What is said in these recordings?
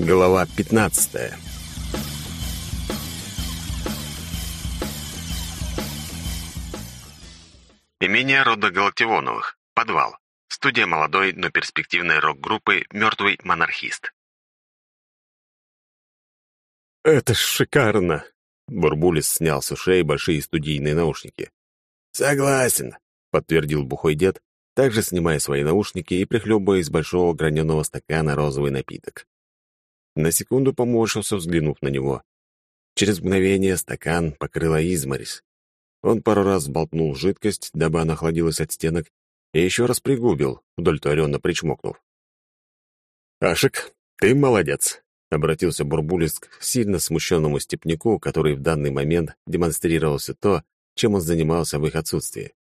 Глава 15 Имение рода Галактионовых. Подвал. Студия молодой, но перспективной рок-группы «Мертвый монархист». «Это ж шикарно!» Бурбулис снял с ушей большие студийные наушники. «Согласен», — подтвердил бухой дед, также снимая свои наушники и прихлебывая из большого граненого стакана розовый напиток. На секунду поморщился, взглянув на него. Через мгновение стакан покрыла изморозь. Он пару раз болтнул жидкость, дабы она охладилась от стенок, и еще раз пригубил, удовлетворенно причмокнув. «Ашик, ты молодец», — обратился Бурбулис к сильно смущенному степняку, который в данный момент демонстрировался то, чем он занимался в их отсутствии.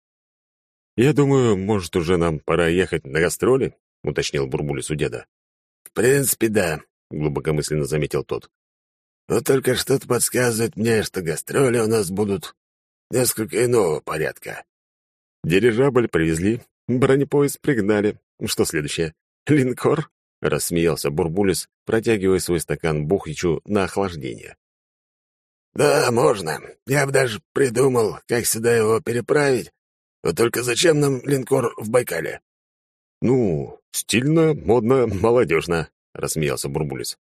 «Я думаю, может, уже нам пора ехать на гастроли?» — уточнил Бурбулис у деда. «В принципе, да», — глубокомысленно заметил тот. «Но только что-то подсказывает мне, что гастроли у нас будут несколько иного порядка». «Дирижабль привезли, бронепоезд пригнали. Что следующее? Линкор?» — рассмеялся Бурбулис, протягивая свой стакан Бухичу на охлаждение. «Да, можно. Я бы даже придумал, как сюда его переправить. Вот только зачем нам линкор в Байкале?» «Ну, стильно, модно, молодежно», — рассмеялся Бурбулис.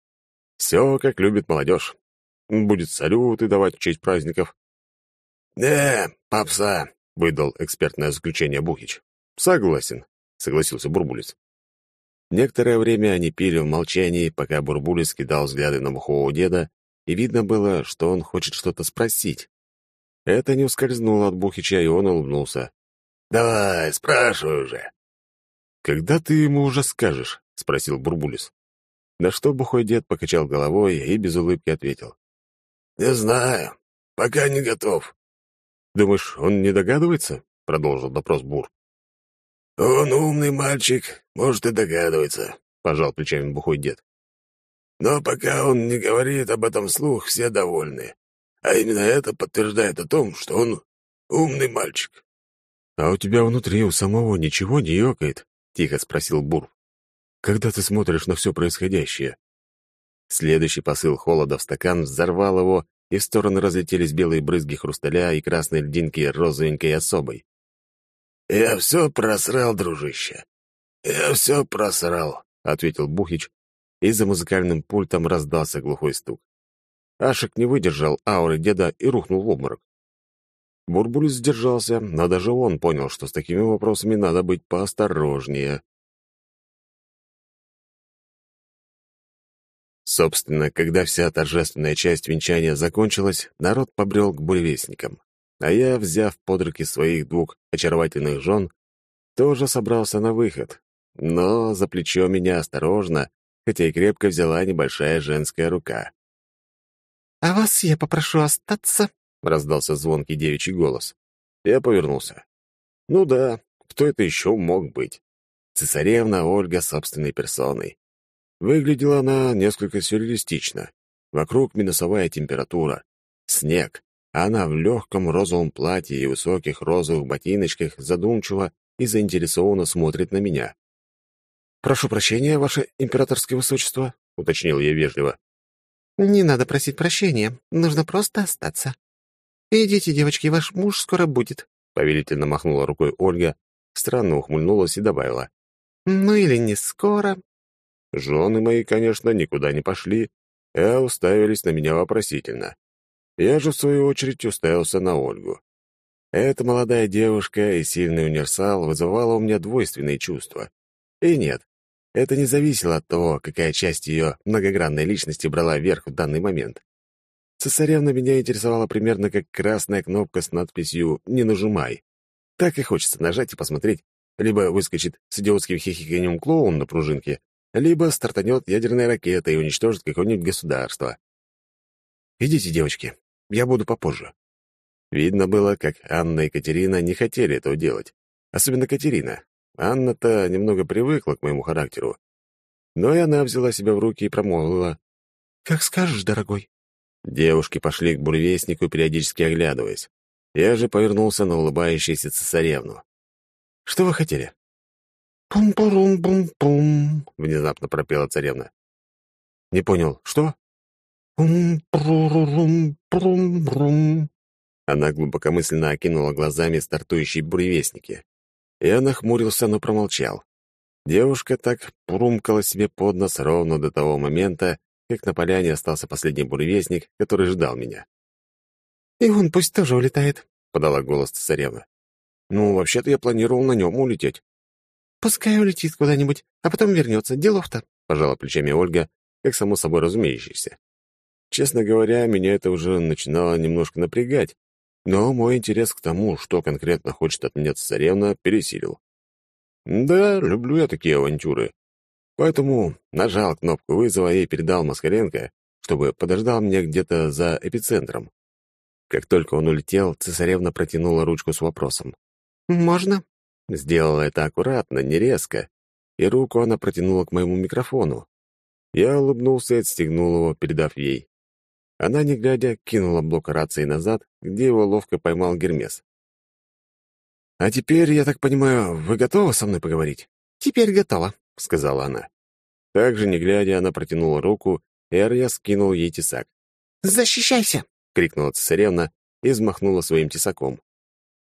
«Все, как любит молодежь. Будет салюты давать в честь праздников». «Не, попса», — выдал экспертное заключение Бухич. «Согласен», — согласился Бурбулис. Некоторое время они пили в молчании, пока Бурбулис кидал взгляды на мухового деда, и видно было, что он хочет что-то спросить. Это не ускользнуло от Бухича, и он улыбнулся. «Давай, спрашивай уже». «Когда ты ему уже скажешь?» — спросил Бурбулис. На что бухой дед покачал головой и без улыбки ответил. «Не знаю. Пока не готов». «Думаешь, он не догадывается?» — продолжил допрос Бур. «Он умный мальчик, может и догадывается», — пожал плечами бухой дед. Но пока он не говорит об этом вслух, все довольны. А именно это подтверждает о том, что он умный мальчик. «А у тебя внутри у самого ничего не ёкает?» — тихо спросил Бур. «Когда ты смотришь на все происходящее?» Следующий посыл холода в стакан взорвал его, и в стороны разлетелись белые брызги хрусталя и красные льдинки розовенькой особой. «Я все просрал, дружище. Я все просрал», — ответил Бухич, и за музыкальным пультом раздался глухой стук. Ашек не выдержал ауры деда и рухнул в обморок. Бурбулис сдержался, но даже он понял, что с такими вопросами надо быть поосторожнее. Собственно, когда вся торжественная часть венчания закончилась, народ побрел к буревестникам. А я, взяв под руки своих двух очаровательных жен, тоже собрался на выход. Но за плечо меня осторожно, хотя и крепко взяла небольшая женская рука. «А вас я попрошу остаться», — раздался звонкий девичий голос. Я повернулся. «Ну да, кто это еще мог быть?» Цесаревна Ольга собственной персоной. Выглядела она несколько сюрреалистично. Вокруг минусовая температура, снег, а она в легком розовом платье и высоких розовых ботиночках задумчиво и заинтересованно смотрит на меня. «Прошу прощения, ваше императорское высочество», — уточнил я вежливо. «Не надо просить прощения, нужно просто остаться. Идите, девочки, ваш муж скоро будет», — повелительно махнула рукой Ольга, странно ухмыльнулась и добавила. «Ну или не скоро». Жены мои, конечно, никуда не пошли, а уставились на меня вопросительно. Я же, в свою очередь, уставился на Ольгу. Эта молодая девушка и сильный универсал вызывала у меня двойственные чувства. И нет, это не зависело от того, какая часть ее многогранной личности брала верх в данный момент. Цесаревна меня интересовала примерно как красная кнопка с надписью «Не нажимай». Так и хочется нажать и посмотреть. Либо выскочит с идиотским хихиканьем клоун на пружинке, либо стартанет ядерная ракета и уничтожит какое-нибудь государство. «Идите, девочки, я буду попозже». Видно было, как Анна и Катерина не хотели этого делать. Особенно Катерина. Анна-то немного привыкла к моему характеру. Но и она взяла себя в руки и промолвила. «Как скажешь, дорогой». Девушки пошли к буревестнику, периодически оглядываясь. Я же повернулся на улыбающуюся цесаревну. «Что вы хотели?» «Пум-пурум-пум-пум», — внезапно пропела царевна. Не понял, что? «Ум-пру-рум-прум-брум». Она глубокомысленно окинула глазами стартующие буревестники. Я нахмурился, но промолчал. Девушка так прумкала себе под нос ровно до того момента, как на поляне остался последний буревестник, который ждал меня. «И он пусть тоже улетает», — подала голос царевна. «Ну, вообще-то я планировал на нем улететь». «Пускай улетит куда-нибудь, а потом вернется. Делов-то», — пожала плечами Ольга, как само собой разумеющееся. Честно говоря, меня это уже начинало немножко напрягать, но мой интерес к тому, что конкретно хочет от меня царевна, пересилил. Да, люблю я такие авантюры. Поэтому нажал кнопку вызова и передал Москаленко, чтобы подождал меня где-то за эпицентром. Как только он улетел, цесаревна протянула ручку с вопросом. «Можно?» Сделала это аккуратно, не резко, и руку она протянула к моему микрофону. Я улыбнулся и отстегнул его, передав ей. Она, не глядя, кинула блок рации назад, где его ловко поймал Гермес. «А теперь, я так понимаю, вы готовы со мной поговорить?» «Теперь готова», — сказала она. Также, не глядя, она протянула руку, и Арья скинул ей тесак. «Защищайся!» — крикнула цесаревна и взмахнула своим тесаком.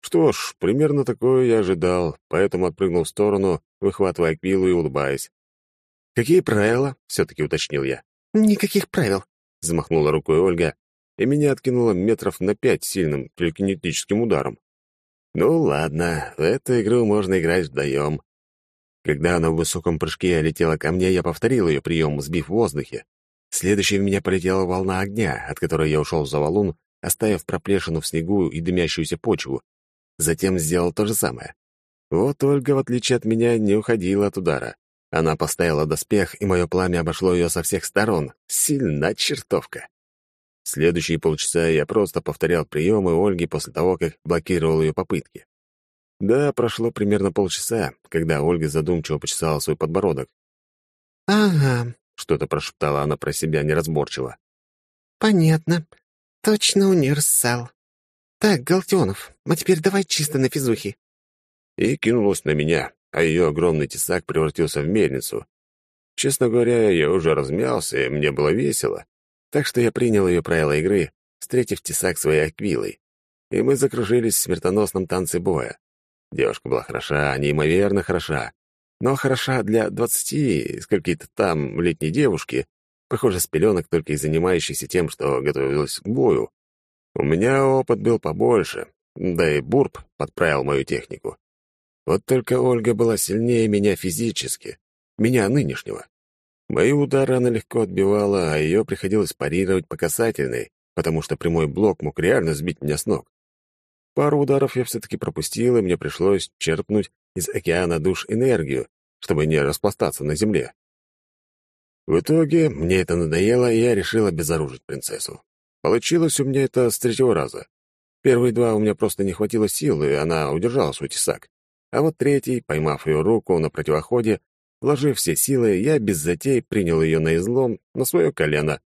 Что ж, примерно такое я ожидал, поэтому отпрыгнул в сторону, выхватывая квилу и улыбаясь. «Какие правила?» — все-таки уточнил я. «Никаких правил», — взмахнула рукой Ольга, и меня откинуло метров на пять сильным телекинетическим ударом. Ну ладно, в эту игру можно играть вдвоем. Когда она в высоком прыжке летела ко мне, я повторил ее прием, сбив в воздухе. Следующей в меня полетела волна огня, от которой я ушел за валун, оставив проплешину в снегу и дымящуюся почву. Затем сделал то же самое. Вот Ольга, в отличие от меня, не уходила от удара. Она поставила доспех, и мое пламя обошло ее со всех сторон. Сильна чертовка. Следующие полчаса я просто повторял приемы Ольги после того, как блокировал ее попытки. Да, прошло примерно полчаса, когда Ольга задумчиво почесала свой подбородок. «Ага», — что-то прошептала она про себя неразборчиво. «Понятно. Точно универсал. Так, Галтионов, а теперь давай чисто на физухи». И кинулась на меня, а ее огромный тесак превратился в мельницу. Честно говоря, я уже размялся, и мне было весело. Так что я принял ее правила игры, встретив тесак своей аквилой. И мы закружились в смертоносном танце боя. Девушка была хороша, неимоверно хороша. Но хороша для двадцати, скольки-то там, летней девушки, похоже, с пеленок только и занимающейся тем, что готовилась к бою. У меня опыт был побольше, да и Бурб подправил мою технику. Вот только Ольга была сильнее меня физически, меня нынешнего. Мои удары она легко отбивала, а ее приходилось парировать по касательной, потому что прямой блок мог реально сбить меня с ног. Пару ударов я все-таки пропустил, и мне пришлось черпнуть из океана душ энергию, чтобы не распластаться на земле. В итоге мне это надоело, и я решил обезоружить принцессу. Получилось у меня это с третьего раза. Первые два у меня просто не хватило силы, и она удержала свой тесак. А вот третий, поймав ее руку на противоходе, Вложив все силы, я без затей принял ее на излом на свое колено.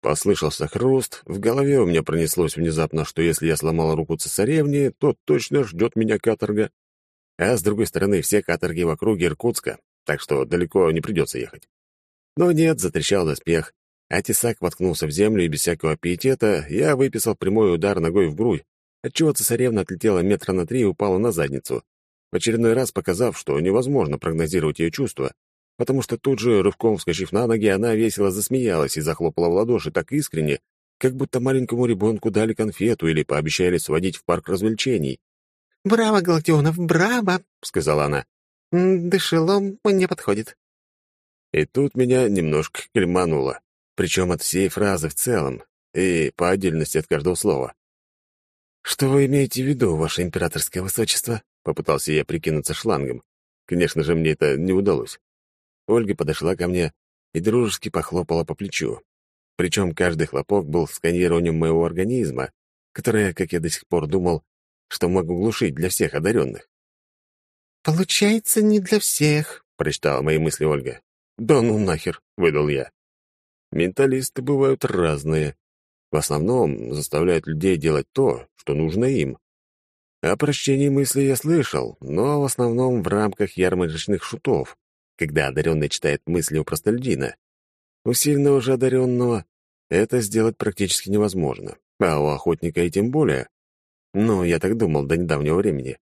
Послышался хруст, в голове у меня пронеслось внезапно, что если я сломал руку цесаревне, то точно ждет меня каторга. А с другой стороны, все каторги в округе Иркутска, так что далеко не придется ехать. Но нет, затрещал доспех, а тесак воткнулся в землю, и без всякого пиетета я выписал прямой удар ногой в грудь, отчего цесаревна отлетела метра на три и упала на задницу в очередной раз показав, что невозможно прогнозировать ее чувства, потому что тут же, рывком вскочив на ноги, она весело засмеялась и захлопала в ладоши так искренне, как будто маленькому ребенку дали конфету или пообещали сводить в парк развлечений. «Браво, Галактионов, браво!» — сказала она. «Дышелом не подходит». И тут меня немножко кельмануло, причем от всей фразы в целом и по отдельности от каждого слова. «Что вы имеете в виду, ваше императорское высочество?» Попытался я прикинуться шлангом. Конечно же, мне это не удалось. Ольга подошла ко мне и дружески похлопала по плечу. Причем каждый хлопок был сканированием моего организма, которое, как я до сих пор думал, что могу глушить для всех одаренных. «Получается, не для всех», — прочитала мои мысли Ольга. «Да ну нахер», — выдал я. Менталисты бывают разные. В основном заставляют людей делать то, что нужно им. О прочтении мысли я слышал, но в основном в рамках ярмарочных шутов, когда одаренный читает мысли у простолюдина. У сильного же одаренного это сделать практически невозможно, а у охотника и тем более. Ну, я так думал до недавнего времени.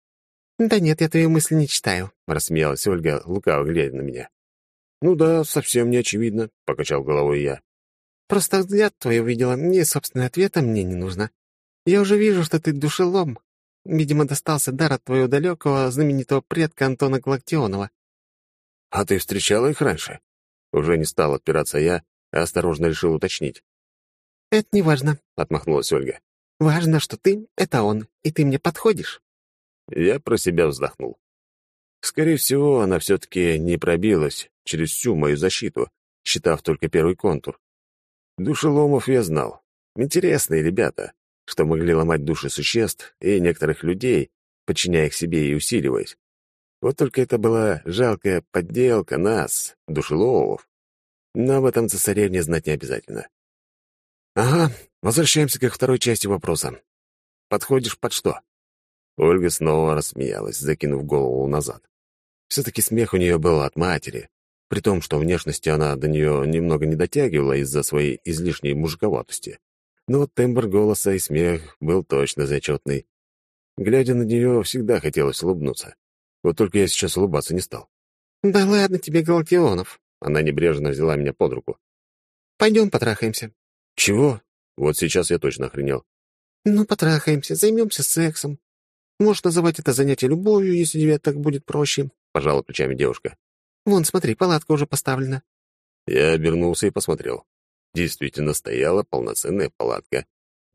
«Да нет, я твои мысли не читаю», — рассмеялась Ольга, лукаво глядя на меня. «Ну да, совсем не очевидно», — покачал головой я. «Просто взгляд твой увидела, мне собственного ответа мне не нужно. Я уже вижу, что ты душелом. Видимо, достался дар от твоего далекого знаменитого предка Антона Галактионова». «А ты встречала их раньше?» Уже не стал отпираться я, а осторожно решил уточнить. «Это не важно», — отмахнулась Ольга. «Важно, что ты — это он, и ты мне подходишь». Я про себя вздохнул. Скорее всего, она все-таки не пробилась через всю мою защиту, считав только первый контур. Душеломов я знал. Интересные ребята, что могли ломать души существ и некоторых людей, подчиняя их себе и усиливаясь. Вот только это была жалкая подделка нас, душеловов. Но об этом цесаревне знать не обязательно. Ага, возвращаемся к второй части вопроса. Подходишь под что? Ольга снова рассмеялась, закинув голову назад. Все-таки смех у нее был от матери, при том, что внешности она до нее немного не дотягивала из-за своей излишней мужиковатости. Но тембр голоса и смех был точно зачетный. Глядя на нее, всегда хотелось улыбнуться. Вот только я сейчас улыбаться не стал. «Да ладно тебе, Галактионов!» Она небрежно взяла меня под руку. «Пойдем потрахаемся». «Чего?» Вот сейчас я точно охренел. «Ну, потрахаемся, займемся сексом. Можешь называть это занятие любовью, если тебе так будет проще», — пожала плечами девушка. «Вон, смотри, палатка уже поставлена». Я обернулся и посмотрел. Действительно стояла полноценная палатка.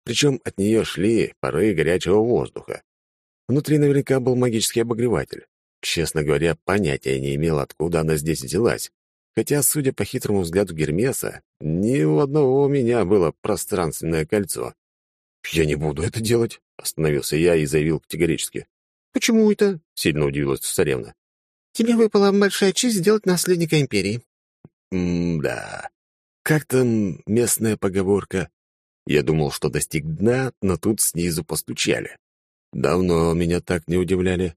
Причем от нее шли пары горячего воздуха. Внутри наверняка был магический обогреватель. Честно говоря, понятия не имел, откуда она здесь взялась. Хотя, судя по хитрому взгляду Гермеса, ни у одного у меня было пространственное кольцо. «Я не буду это делать», — остановился я и заявил категорически. «Почему это?» — сильно удивилась царевна. «Тебе выпала большая честь сделать наследника империи». «М-да. Как там местная поговорка? Я думал, что достиг дна, но тут снизу постучали. Давно меня так не удивляли.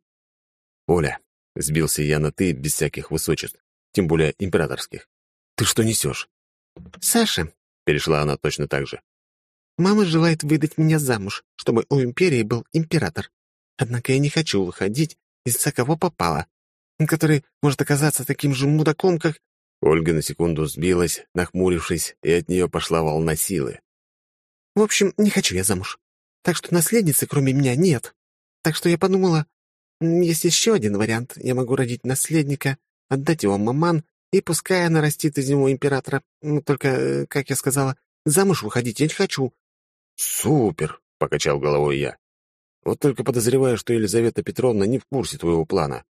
Оля, сбился я на «ты» без всяких высочеств, тем более императорских. Ты что несешь? «Саша», — перешла она точно так же, Мама желает выдать меня замуж, чтобы у империи был император. Однако я не хочу выходить из-за кого попало, который может оказаться таким же мудаком, как...» Ольга на секунду сбилась, нахмурившись, и от нее пошла волна силы. «В общем, не хочу я замуж. Так что наследницы, кроме меня, нет. Так что я подумала, есть еще один вариант. Я могу родить наследника, отдать его маман, и пускай она растит из него императора. Ну, только, э, как я сказала, замуж выходить я не хочу. «Супер!» — покачал головой я. «Вот только подозреваю, что Елизавета Петровна не в курсе твоего плана».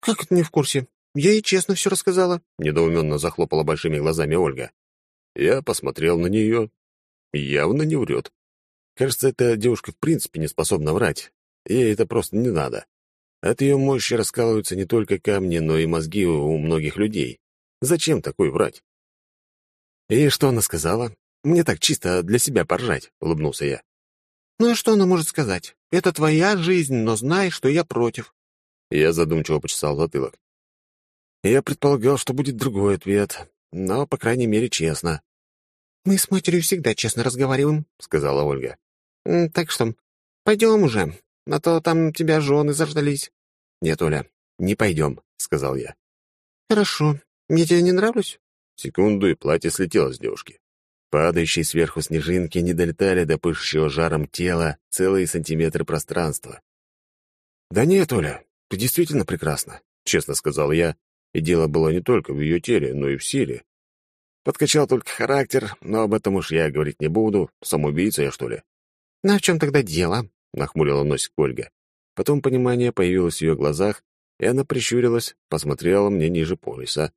«Как это не в курсе? Я ей честно все рассказала». Недоуменно захлопала большими глазами Ольга. Я посмотрел на нее. Явно не врет. Кажется, эта девушка в принципе не способна врать. Ей это просто не надо. От ее мощи раскалываются не только камни, но и мозги у многих людей. Зачем такой врать? И что она сказала? Мне так чисто для себя поржать», — улыбнулся я. «Ну а что она может сказать? Это твоя жизнь, но знай, что я против». Я задумчиво почесал затылок. Я предполагал, что будет другой ответ, но, по крайней мере, честно. «Мы с матерью всегда честно разговариваем», — сказала Ольга. «Так что, пойдем уже, а то там тебя жены заждались». «Нет, Оля, не пойдем», — сказал я. «Хорошо. Я тебе не нравлюсь?» Секунду, и платье слетело с девушки. Падающие сверху снежинки не долетали до пышущего жаром тела целые сантиметры пространства. «Да нет, Оля, ты действительно прекрасна», — честно сказал я, и дело было не только в ее теле, но и в силе. Подкачал только характер, но об этом уж я говорить не буду. Самоубийца я, что ли? «Ну, а в чем тогда дело?» — нахмурила носик Ольга. Потом понимание появилось в ее глазах, и она прищурилась, посмотрела мне ниже пояса.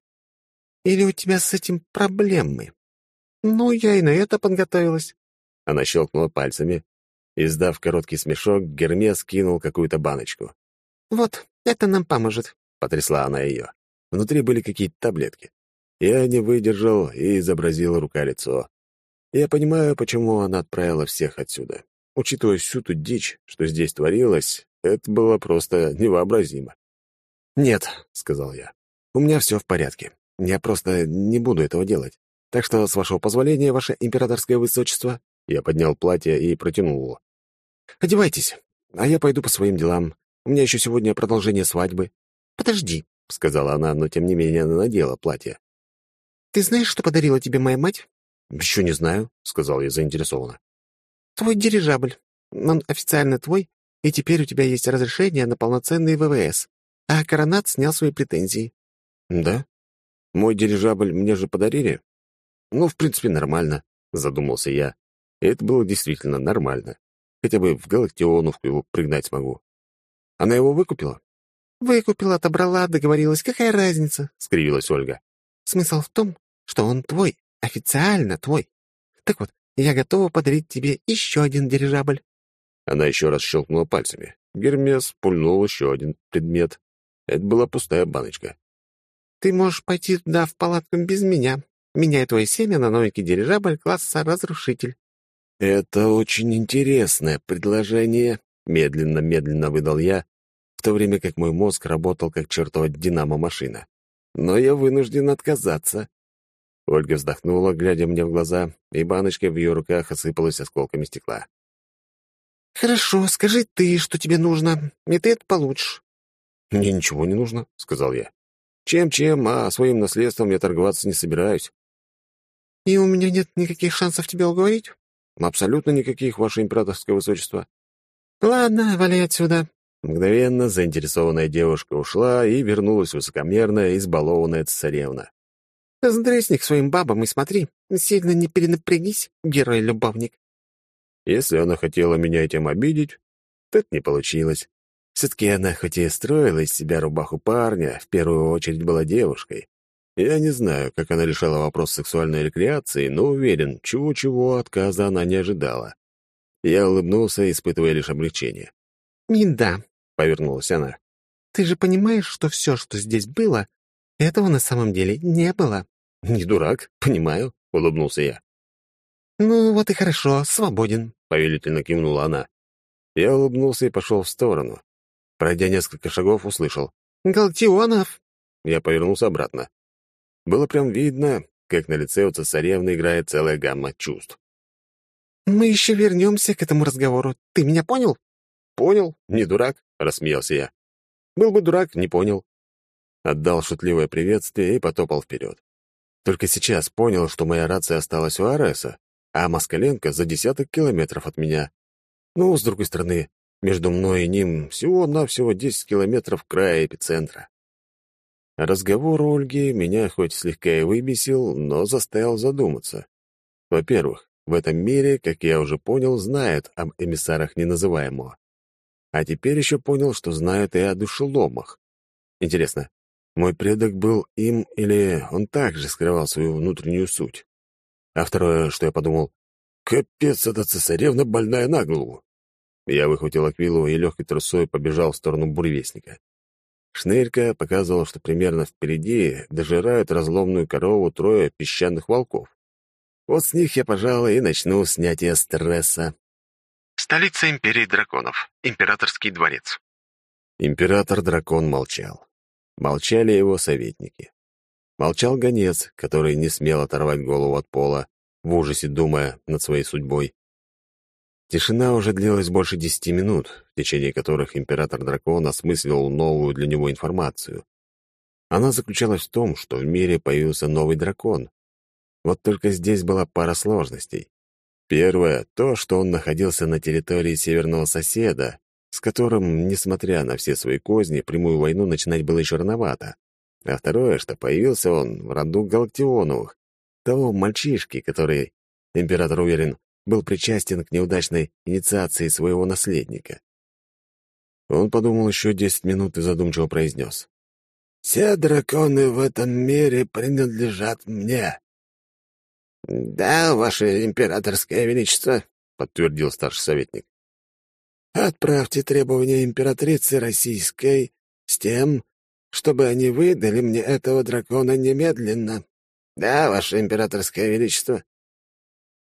«Или у тебя с этим проблемы?» «Ну, я и на это подготовилась». Она щелкнула пальцами. Издав короткий смешок, Гермес кинул какую-то баночку. «Вот, это нам поможет», — потрясла она ее. Внутри были какие-то таблетки. Я не выдержал и изобразил рука-лицо. Я понимаю, почему она отправила всех отсюда. Учитывая всю ту дичь, что здесь творилось, это было просто невообразимо. «Нет», — сказал я, — «у меня все в порядке. Я просто не буду этого делать. Так что, с вашего позволения, ваше императорское высочество, я поднял платье и протянул его. Одевайтесь, а я пойду по своим делам. У меня еще сегодня продолжение свадьбы. Подожди, — сказала она, но тем не менее она надела платье. «Ты знаешь, что подарила тебе моя мать?» «Еще не знаю», — сказал я заинтересованно. «Твой дирижабль. Он официально твой, и теперь у тебя есть разрешение на полноценный ВВС, а Коронат снял свои претензии». «Да? Мой дирижабль мне же подарили?» «Ну, в принципе, нормально», — задумался я. И это было действительно нормально. Хотя бы в Галактионовку его пригнать смогу. Она его выкупила? «Выкупила, отобрала, договорилась. Какая разница?» — скривилась Ольга. «Смысл в том, что он твой, официально твой. Так вот, я готова подарить тебе еще один дирижабль». Она еще раз щелкнула пальцами. Гермес пульнул еще один предмет. Это была пустая баночка. «Ты можешь пойти туда в палатку без меня. Меняй твое семя на новенький дирижабль класса «Разрушитель». «Это очень интересное предложение», — медленно-медленно выдал я, в то время как мой мозг работал как чертова динамо-машина. Но я вынужден отказаться. Ольга вздохнула, глядя мне в глаза, и баночка в ее руках осыпалась осколками стекла. «Хорошо, скажи ты, что тебе нужно, и ты это получишь». «Мне ничего не нужно», — сказал я. «Чем-чем, а своим наследством я торговаться не собираюсь». «И у меня нет никаких шансов тебя уговорить?» «Абсолютно никаких, ваше императорское высочество». «Ладно, вали отсюда. Мгновенно заинтересованная девушка ушла и вернулась высокомерная, избалованная царевна. «Сдресни к своим бабам и смотри, сильно не перенапрягись, герой-любовник». Если она хотела меня этим обидеть, так не получилось. Все-таки она, хоть и строила из себя рубаху парня, в первую очередь была девушкой. Я не знаю, как она решала вопрос сексуальной рекреации, но уверен, чего-чего отказа она не ожидала. Я улыбнулся, испытывая лишь облегчение. «И да, — повернулась она. «Ты же понимаешь, что все, что здесь было, этого на самом деле не было». «Не дурак, понимаю», — улыбнулся я. «Ну вот и хорошо, свободен», — повелительно кивнула она. Я улыбнулся и пошел в сторону. Пройдя несколько шагов, услышал. «Галтионов!» Я повернулся обратно. Было прям видно, как на лице у цесаревны играет целая гамма чувств. «Мы еще вернемся к этому разговору. Ты меня понял?» «Понял, не дурак», — рассмеялся я. «Был бы дурак, не понял». Отдал шутливое приветствие и потопал вперед. Только сейчас понял, что моя рация осталась у Ареса, а Москаленко за десяток километров от меня. Ну, с другой стороны, между мной и ним всего-навсего десять километров края эпицентра. Разговор Ольги меня хоть слегка и выбесил, но заставил задуматься. Во-первых, в этом мире, как я уже понял, знают об эмиссарах неназываемого. А теперь еще понял, что знают и о душеломах. Интересно, мой предок был им или он также скрывал свою внутреннюю суть? А второе, что я подумал, капец, эта цесаревна больная на голову. Я выхватил аквилу и легкой трусой побежал в сторону буревестника. Шнырька показывал, что примерно впереди дожирают разломную корову трое песчаных волков. Вот с них я, пожалуй, и начну снятие стресса. Столица империи драконов. Императорский дворец. Император-дракон молчал. Молчали его советники. Молчал гонец, который не смел оторвать голову от пола, в ужасе думая над своей судьбой. Тишина уже длилась больше десяти минут, в течение которых император-дракон осмыслил новую для него информацию. Она заключалась в том, что в мире появился новый дракон. Вот только здесь была пара сложностей. Первое — то, что он находился на территории северного соседа, с которым, несмотря на все свои козни, прямую войну начинать было еще рановато. А второе, что появился он в роду Галактионовых, того мальчишки, который, император уверен, был причастен к неудачной инициации своего наследника. Он подумал еще десять минут и задумчиво произнес. «Все драконы в этом мире принадлежат мне. «Да, ваше императорское величество», — подтвердил старший советник. «Отправьте требования императрицы российской с тем, чтобы они выдали мне этого дракона немедленно». «Да, ваше императорское величество».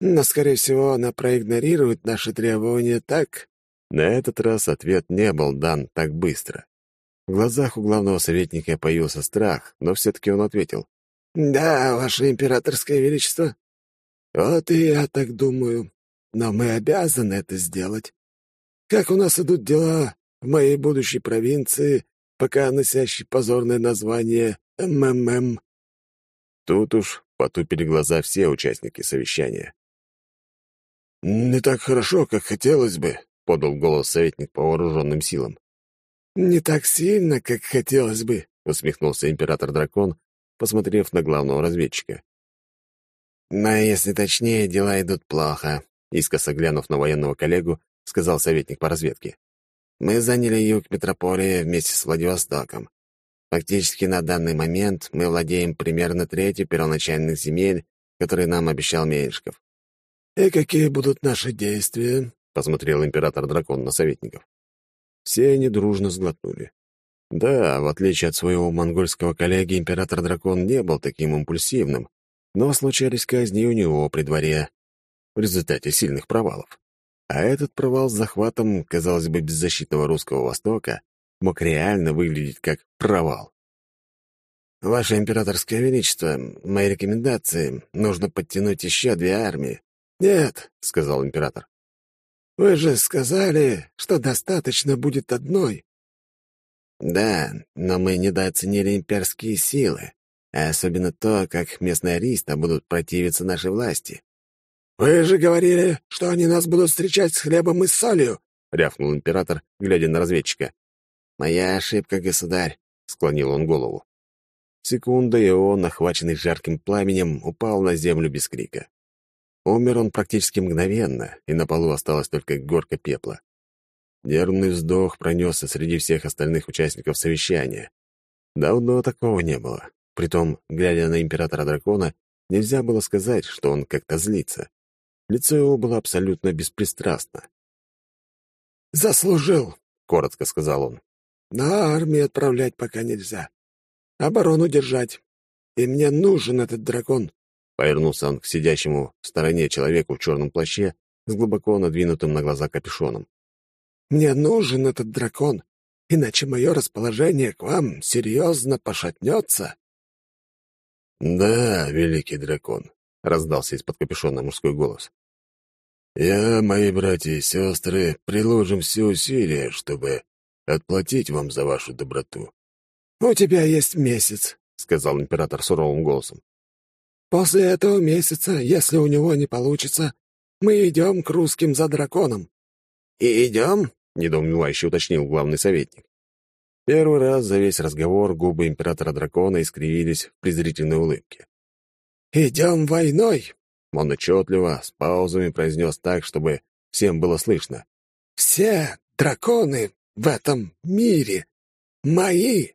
«Но, скорее всего, она проигнорирует наши требования так...» На этот раз ответ не был дан так быстро. В глазах у главного советника появился страх, но все-таки он ответил. «Да, ваше императорское величество». «Вот и я так думаю. Но мы обязаны это сделать. Как у нас идут дела в моей будущей провинции, пока носящей позорное название МММ?» Тут уж потупили глаза все участники совещания. «Не так хорошо, как хотелось бы», — подал голос советник по вооруженным силам. «Не так сильно, как хотелось бы», — усмехнулся император-дракон, посмотрев на главного разведчика. «Но если точнее, дела идут плохо», — искоса глянув на военного коллегу, сказал советник по разведке. «Мы заняли юг метрополии вместе с Владивостоком. Фактически на данный момент мы владеем примерно третью первоначальных земель, которые нам обещал Меньшиков. «И какие будут наши действия?» — посмотрел император-дракон на советников. Все они дружно сглотнули. Да, в отличие от своего монгольского коллеги, император-дракон не был таким импульсивным, но случались казни у него при дворе в результате сильных провалов. А этот провал с захватом, казалось бы, беззащитного русского Востока мог реально выглядеть как провал. «Ваше императорское величество, мои рекомендации. Нужно подтянуть еще две армии». «Нет», — сказал император. Вы же сказали, что достаточно будет одной. Да, но мы недооценили имперские силы, а особенно то, как местные ариста будут противиться нашей власти. Вы же говорили, что они нас будут встречать с хлебом и с солью, рявкнул император, глядя на разведчика. Моя ошибка, государь, склонил он голову. Секунда, и он, охваченный жарким пламенем, упал на землю без крика. Умер он практически мгновенно, и на полу осталась только горка пепла. Нервный вздох пронесся среди всех остальных участников совещания. Давно такого не было. Притом, глядя на императора дракона, нельзя было сказать, что он как-то злится. Лицо его было абсолютно беспристрастно. «Заслужил», — коротко сказал он. «На армию отправлять пока нельзя. Оборону держать. И мне нужен этот дракон. Повернулся он к сидящему в стороне человеку в черном плаще с глубоко надвинутым на глаза капюшоном. «Мне нужен этот дракон, иначе мое расположение к вам серьезно пошатнется». «Да, великий дракон», — раздался из-под капюшона мужской голос. «Я, мои братья и сестры, приложим все усилия, чтобы отплатить вам за вашу доброту». «У тебя есть месяц», — сказал император суровым голосом. После этого месяца, если у него не получится, мы идем к русским за драконом». «И идем?» — недоумевающе уточнил главный советник. Первый раз за весь разговор губы императора дракона искривились в презрительной улыбке. «Идем войной!» — он отчетливо, с паузами произнес так, чтобы всем было слышно. «Все драконы в этом мире мои!»